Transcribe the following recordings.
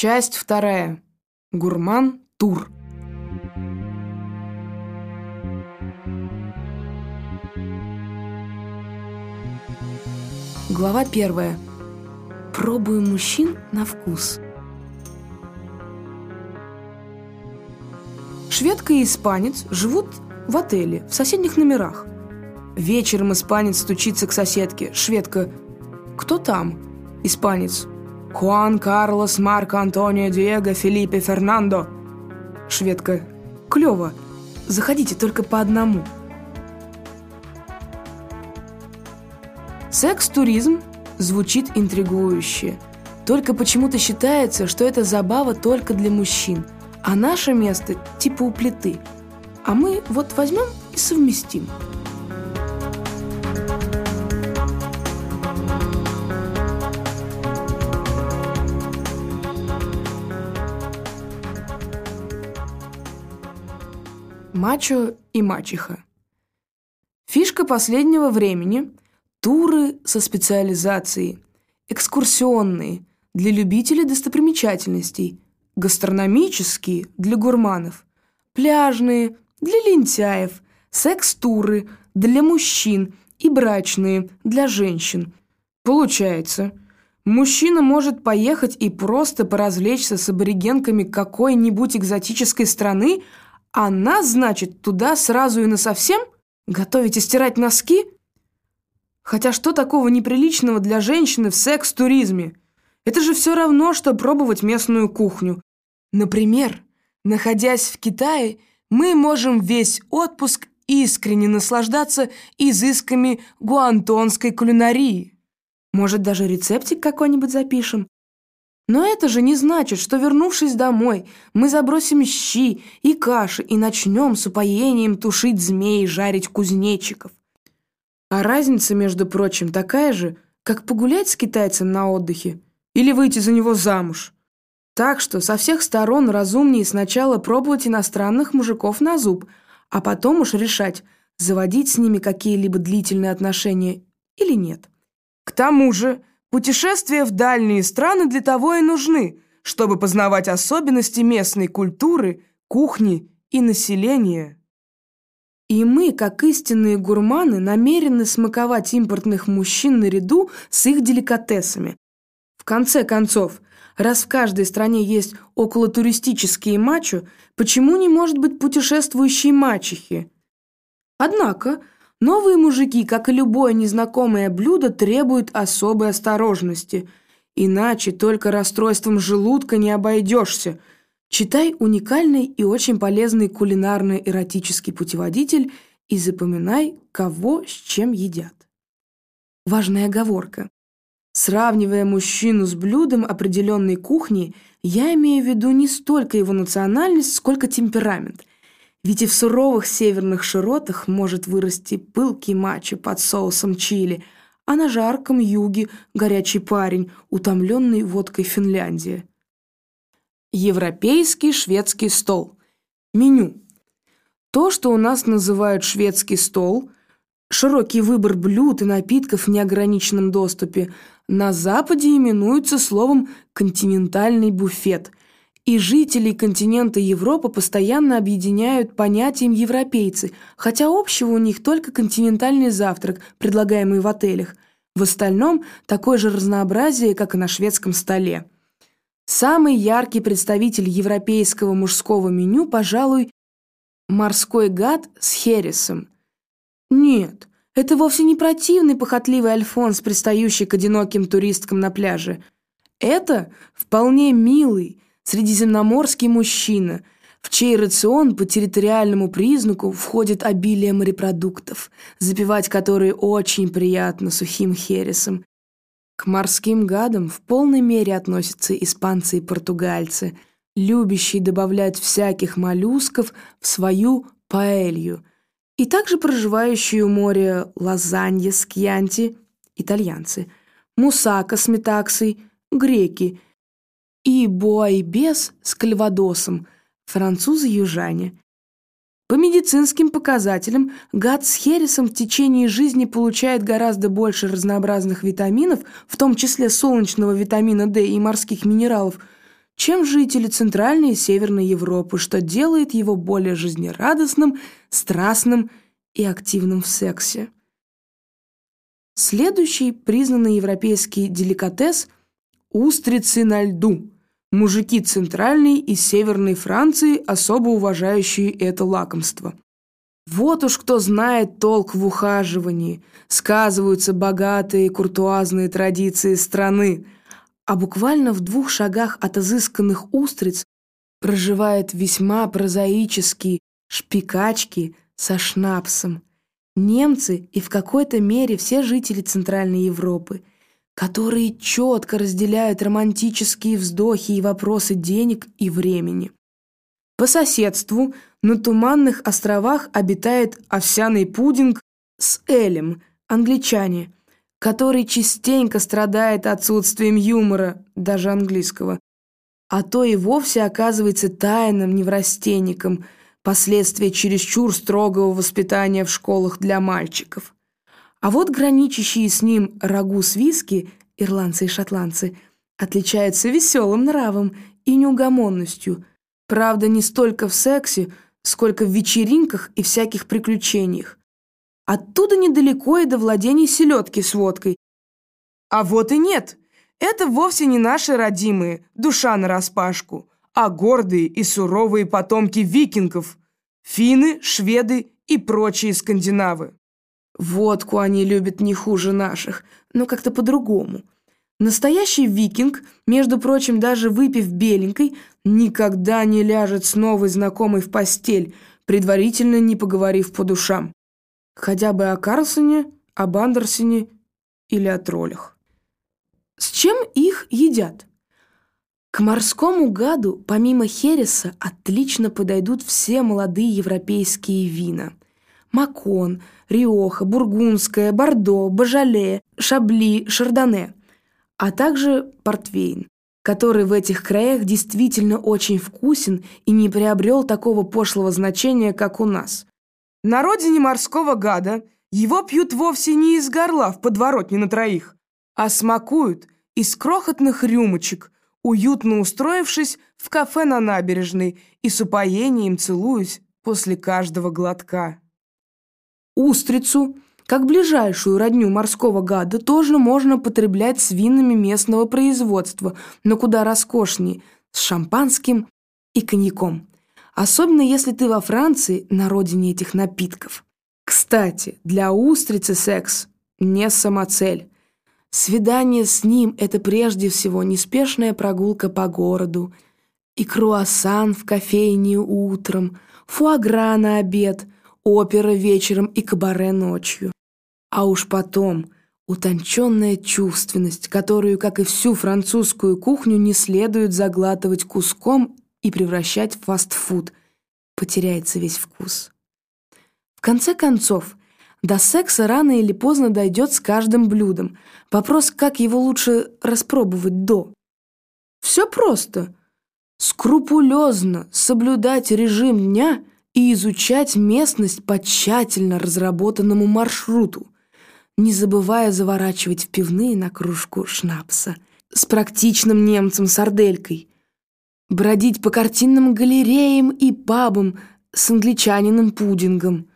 Часть вторая. Гурман Тур. Глава первая. Пробую мужчин на вкус. Шведка и испанец живут в отеле, в соседних номерах. Вечером испанец стучится к соседке. Шведка «Кто там?» Испанец «Хуан Карлос Марко Антонио Диего Филиппе Фернандо». Шведка «Клево. Заходите только по одному». Секс-туризм звучит интригующе. Только почему-то считается, что это забава только для мужчин, а наше место типа у плиты. А мы вот возьмем и совместим. Мачо и мачеха. Фишка последнего времени – туры со специализацией, экскурсионные для любителей достопримечательностей, гастрономические для гурманов, пляжные для лентяев, секс-туры для мужчин и брачные для женщин. Получается, мужчина может поехать и просто поразвлечься с аборигенками какой-нибудь экзотической страны, а нас, значит, туда сразу и насовсем? Готовить и стирать носки? Хотя что такого неприличного для женщины в секс-туризме? Это же все равно, что пробовать местную кухню. Например, находясь в Китае, мы можем весь отпуск искренне наслаждаться изысками гуантонской кулинарии. Может, даже рецептик какой-нибудь запишем? Но это же не значит, что, вернувшись домой, мы забросим щи и каши и начнем с упоением тушить змей и жарить кузнечиков. А разница, между прочим, такая же, как погулять с китайцем на отдыхе или выйти за него замуж. Так что со всех сторон разумнее сначала пробовать иностранных мужиков на зуб, а потом уж решать, заводить с ними какие-либо длительные отношения или нет. К тому же, Путешествия в дальние страны для того и нужны, чтобы познавать особенности местной культуры, кухни и населения. И мы, как истинные гурманы, намерены смаковать импортных мужчин наряду с их деликатесами. В конце концов, раз в каждой стране есть околотуристические мачо, почему не может быть путешествующей мачехи? Однако, Новые мужики, как и любое незнакомое блюдо, требуют особой осторожности. Иначе только расстройством желудка не обойдешься. Читай уникальный и очень полезный кулинарно-эротический путеводитель и запоминай, кого с чем едят. Важная оговорка. Сравнивая мужчину с блюдом определенной кухни, я имею в виду не столько его национальность, сколько темперамент – ведь и в суровых северных широтах может вырасти пылкий мачо под соусом чили, а на жарком юге горячий парень, утомленный водкой Финляндии. Европейский шведский стол. Меню. То, что у нас называют шведский стол, широкий выбор блюд и напитков в неограниченном доступе, на Западе именуется словом «континентальный буфет», и жителей континента Европа постоянно объединяют понятием «европейцы», хотя общего у них только континентальный завтрак, предлагаемый в отелях. В остальном такое же разнообразие, как и на шведском столе. Самый яркий представитель европейского мужского меню, пожалуй, морской гад с хересом. Нет, это вовсе не противный похотливый альфонс, пристающий к одиноким туристкам на пляже. Это вполне милый, средиземноморский мужчина, в чей рацион по территориальному признаку входит обилие морепродуктов, запивать которые очень приятно сухим хересом. К морским гадам в полной мере относятся испанцы и португальцы, любящие добавлять всяких моллюсков в свою паэлью, и также проживающие у моря лазанья с кьянти, итальянцы, мусака с метаксой, греки – и буайбес с кальвадосом, французы-южане. По медицинским показателям, гад с хересом в течение жизни получает гораздо больше разнообразных витаминов, в том числе солнечного витамина D и морских минералов, чем жители Центральной и Северной Европы, что делает его более жизнерадостным, страстным и активным в сексе. Следующий признанный европейский деликатес – устрицы на льду. Мужики Центральной и Северной Франции, особо уважающие это лакомство. Вот уж кто знает толк в ухаживании. Сказываются богатые куртуазные традиции страны. А буквально в двух шагах от изысканных устриц проживает весьма прозаический шпикачки со шнапсом. Немцы и в какой-то мере все жители Центральной Европы, которые четко разделяют романтические вздохи и вопросы денег и времени. По соседству на Туманных островах обитает овсяный пудинг с Элем, англичане, который частенько страдает отсутствием юмора, даже английского, а то и вовсе оказывается тайным неврастенником, последствия чересчур строгого воспитания в школах для мальчиков. А вот граничащие с ним рагу с виски, ирландцы и шотландцы, отличаются веселым нравом и неугомонностью – Правда, не столько в сексе, сколько в вечеринках и всяких приключениях. Оттуда недалеко и до владений селедки с водкой. А вот и нет. Это вовсе не наши родимые, душа нараспашку, а гордые и суровые потомки викингов, финны, шведы и прочие скандинавы. Водку они любят не хуже наших, но как-то по-другому – Настоящий викинг, между прочим, даже выпив беленькой, никогда не ляжет с новой знакомой в постель, предварительно не поговорив по душам. Хотя бы о Карлсоне, об Андерсене или о троллях. С чем их едят? К морскому гаду, помимо хереса, отлично подойдут все молодые европейские вина. Макон, Риоха, Бургундское, Бордо, Бажале, Шабли, Шардоне – а также портвейн, который в этих краях действительно очень вкусен и не приобрел такого пошлого значения, как у нас. На родине морского гада его пьют вовсе не из горла в подворотне на троих, а смакуют из крохотных рюмочек, уютно устроившись в кафе на набережной и с упоением целуясь после каждого глотка. Устрицу – как ближайшую родню морского гада тоже можно потреблять с винами местного производства, но куда роскошнее, с шампанским и коньяком. Особенно если ты во Франции, на родине этих напитков. Кстати, для устрицы секс не самоцель. Свидание с ним – это прежде всего неспешная прогулка по городу, и круассан в кофейне утром, фуагра на обед, опера вечером и кабаре ночью. А уж потом утонченная чувственность, которую, как и всю французскую кухню, не следует заглатывать куском и превращать в фастфуд. Потеряется весь вкус. В конце концов, до секса рано или поздно дойдет с каждым блюдом. Вопрос, как его лучше распробовать до. Все просто. Скрупулезно соблюдать режим дня и изучать местность по тщательно разработанному маршруту – не забывая заворачивать в пивные на кружку шнапса с практичным немцем-сарделькой, бродить по картинным галереям и пабам с англичанином-пудингом,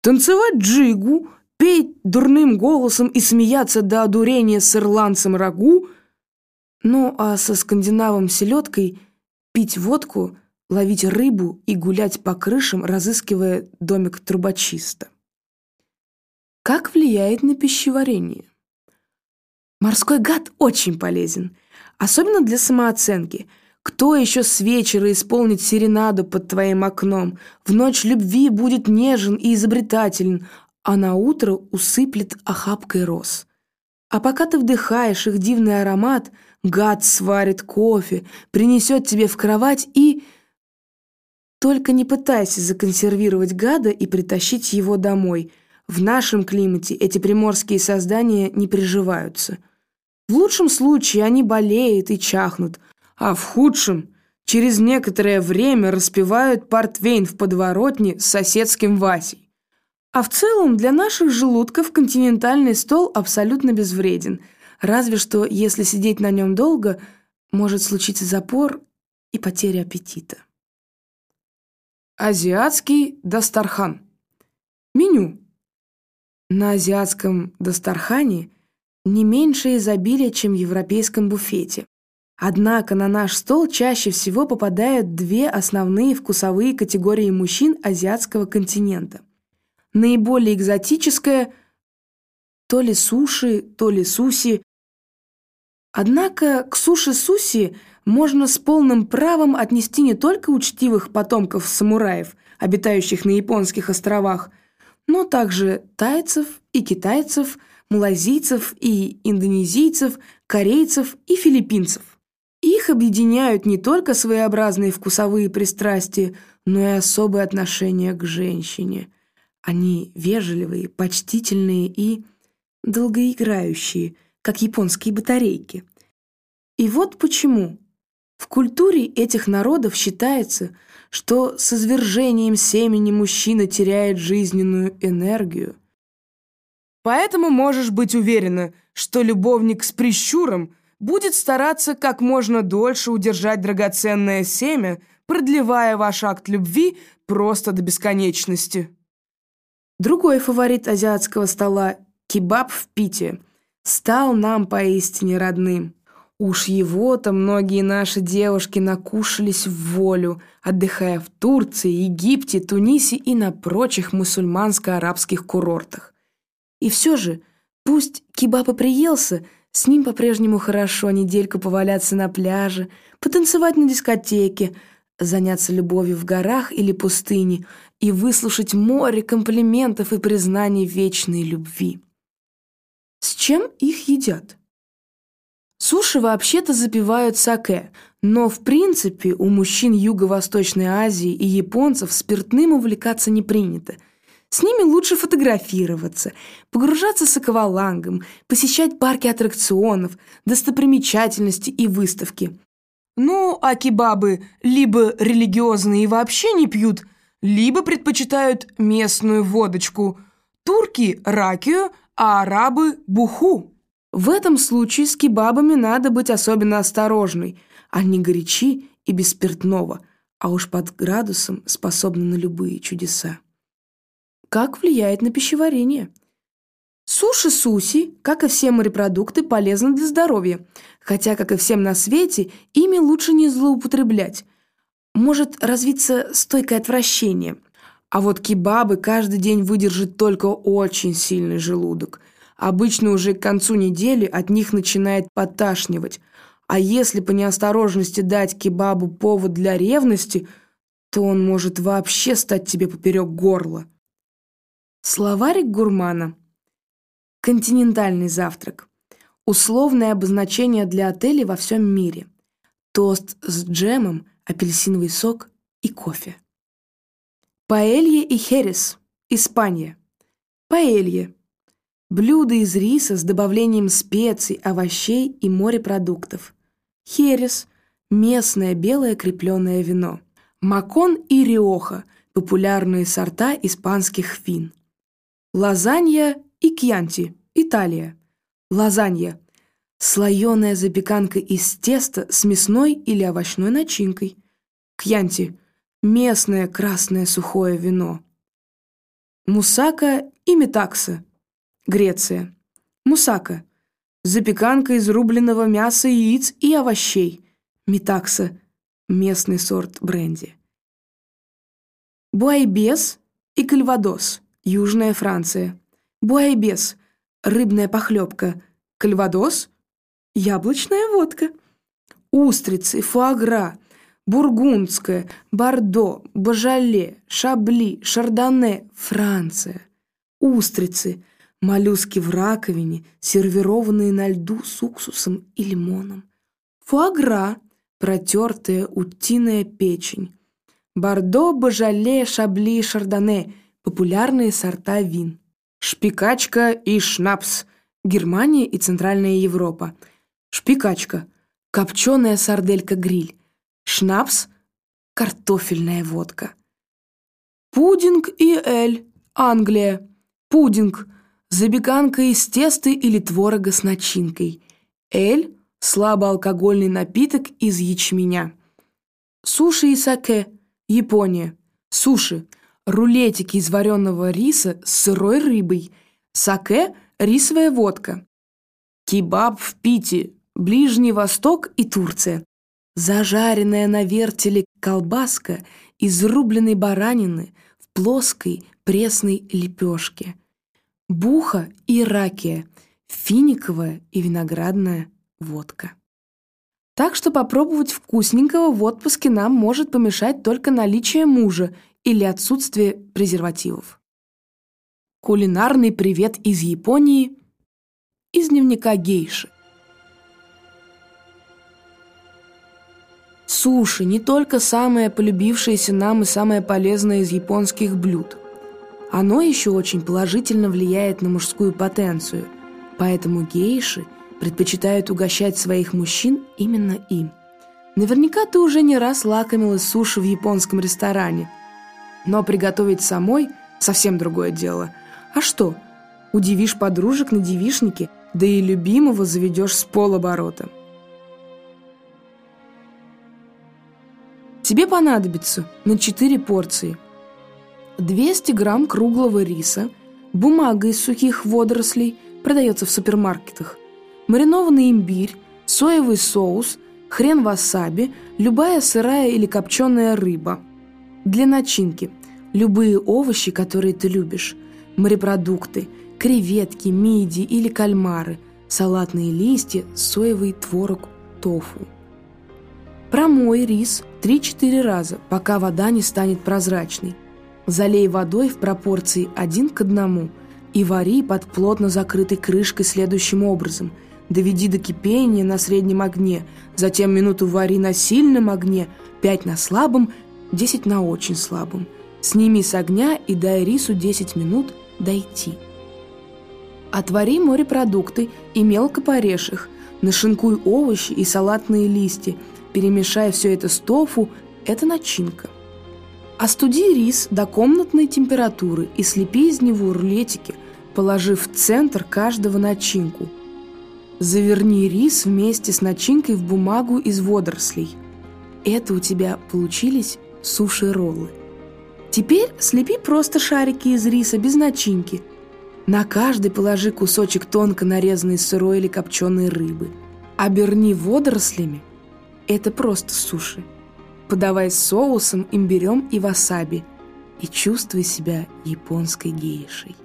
танцевать джигу, петь дурным голосом и смеяться до одурения с ирландцем рагу, ну а со скандинавом селедкой пить водку, ловить рыбу и гулять по крышам, разыскивая домик трубочиста. Как влияет на пищеварение? Морской гад очень полезен, особенно для самооценки. Кто еще с вечера исполнит серенаду под твоим окном? В ночь любви будет нежен и изобретателен, а на утро усыплет охапкой роз. А пока ты вдыхаешь их дивный аромат, гад сварит кофе, принесет тебе в кровать и... Только не пытайся законсервировать гада и притащить его домой – в нашем климате эти приморские создания не приживаются. В лучшем случае они болеют и чахнут, а в худшем через некоторое время распивают портвейн в подворотне с соседским Васей. А в целом для наших желудков континентальный стол абсолютно безвреден, разве что если сидеть на нем долго, может случиться запор и потеря аппетита. Азиатский Дастархан. Меню. На азиатском Дастархане не меньше изобилия, чем в европейском буфете. Однако на наш стол чаще всего попадают две основные вкусовые категории мужчин азиатского континента. Наиболее экзотическая – то ли суши, то ли суси. Однако к суши-суси можно с полным правом отнести не только учтивых потомков самураев, обитающих на японских островах, но также тайцев и китайцев, малазийцев и индонезийцев, корейцев и филиппинцев. Их объединяют не только своеобразные вкусовые пристрастия, но и особое отношение к женщине. Они вежливые, почтительные и долгоиграющие, как японские батарейки. И вот почему. В культуре этих народов считается, что с извержением семени мужчина теряет жизненную энергию. Поэтому можешь быть уверена, что любовник с прищуром будет стараться как можно дольше удержать драгоценное семя, продлевая ваш акт любви просто до бесконечности. Другой фаворит азиатского стола Кебаб в Пите стал нам поистине родным. Уж его-то многие наши девушки накушались в волю, отдыхая в Турции, Египте, Тунисе и на прочих мусульманско-арабских курортах. И все же, пусть кебаб и приелся, с ним по-прежнему хорошо недельку поваляться на пляже, потанцевать на дискотеке, заняться любовью в горах или пустыне и выслушать море комплиментов и признаний вечной любви. С чем их едят? Суши вообще-то запивают саке, но в принципе у мужчин Юго-Восточной Азии и японцев спиртным увлекаться не принято. С ними лучше фотографироваться, погружаться с аквалангом, посещать парки аттракционов, достопримечательности и выставки. Ну, а кебабы либо религиозные и вообще не пьют, либо предпочитают местную водочку. Турки – ракию, а арабы – буху. В этом случае с кебабами надо быть особенно осторожной. Они горячи и без спиртного, а уж под градусом способны на любые чудеса. Как влияет на пищеварение? Суши-суси, как и все морепродукты, полезны для здоровья, хотя, как и всем на свете, ими лучше не злоупотреблять. Может развиться стойкое отвращение – а вот кебабы каждый день выдержит только очень сильный желудок. Обычно уже к концу недели от них начинает поташнивать. А если по неосторожности дать кебабу повод для ревности, то он может вообще стать тебе поперек горла. Словарик гурмана. Континентальный завтрак. Условное обозначение для отелей во всем мире. Тост с джемом, апельсиновый сок и кофе. Паэлье и херес. Испания. Паэлье. Блюдо из риса с добавлением специй, овощей и морепродуктов. Херес. Местное белое крепленное вино. Макон и риоха. Популярные сорта испанских вин. Лазанья и кьянти. Италия. Лазанья. Слоеная запеканка из теста с мясной или овощной начинкой. Кьянти – местное красное сухое вино. Мусака и метакса. Греция. Мусака. Запеканка из рубленого мяса, яиц и овощей. Метакса. Местный сорт бренди. Буайбес и кальвадос. Южная Франция. Буайбес. Рыбная похлебка. Кальвадос. Яблочная водка. Устрицы, фуагра – Бургундское, Бордо, Божале, Шабли, Шардоне, Франция. Устрицы, моллюски в раковине, сервированные на льду с уксусом и лимоном. Фуагра, протертая утиная печень. Бордо, Божале, Шабли, Шардоне – популярные сорта вин. Шпикачка и шнапс – Германия и Центральная Европа. Шпикачка – копченая сарделька-гриль шнапс, картофельная водка. Пудинг и эль, Англия. Пудинг – запеканка из теста или творога с начинкой. Эль слабоалкогольный напиток из ячменя. Суши и саке, Япония. Суши – рулетики из вареного риса с сырой рыбой. Саке – рисовая водка. Кебаб в Пите, Ближний Восток и Турция. Зажаренная на вертеле колбаска из рубленной баранины в плоской пресной лепешке. Буха и ракия, финиковая и виноградная водка. Так что попробовать вкусненького в отпуске нам может помешать только наличие мужа или отсутствие презервативов. Кулинарный привет из Японии из дневника гейши. Суши не только самое полюбившееся нам и самое полезное из японских блюд. Оно еще очень положительно влияет на мужскую потенцию, поэтому гейши предпочитают угощать своих мужчин именно им. Наверняка ты уже не раз лакомилась суши в японском ресторане. Но приготовить самой – совсем другое дело. А что? Удивишь подружек на девишнике, да и любимого заведешь с полоборота. Тебе понадобится на 4 порции 200 грамм круглого риса, бумага из сухих водорослей, продается в супермаркетах, маринованный имбирь, соевый соус, хрен васаби, любая сырая или копченая рыба. Для начинки любые овощи, которые ты любишь, морепродукты, креветки, миди или кальмары, салатные листья, соевый творог, тофу. Промой рис 3-4 раза, пока вода не станет прозрачной. Залей водой в пропорции 1 к 1 и вари под плотно закрытой крышкой следующим образом. Доведи до кипения на среднем огне, затем минуту вари на сильном огне, 5 на слабом, 10 на очень слабом. Сними с огня и дай рису 10 минут дойти. Отвари морепродукты и мелко порежь их, нашинкуй овощи и салатные листья – Перемешай все это с тофу – это начинка. Остуди рис до комнатной температуры и слепи из него рулетики, положив в центр каждого начинку. Заверни рис вместе с начинкой в бумагу из водорослей. Это у тебя получились суши-роллы. Теперь слепи просто шарики из риса без начинки. На каждый положи кусочек тонко нарезанной сырой или копченой рыбы. Оберни водорослями это просто суши. Подавай с соусом, имбирем и васаби и чувствуй себя японской гейшей.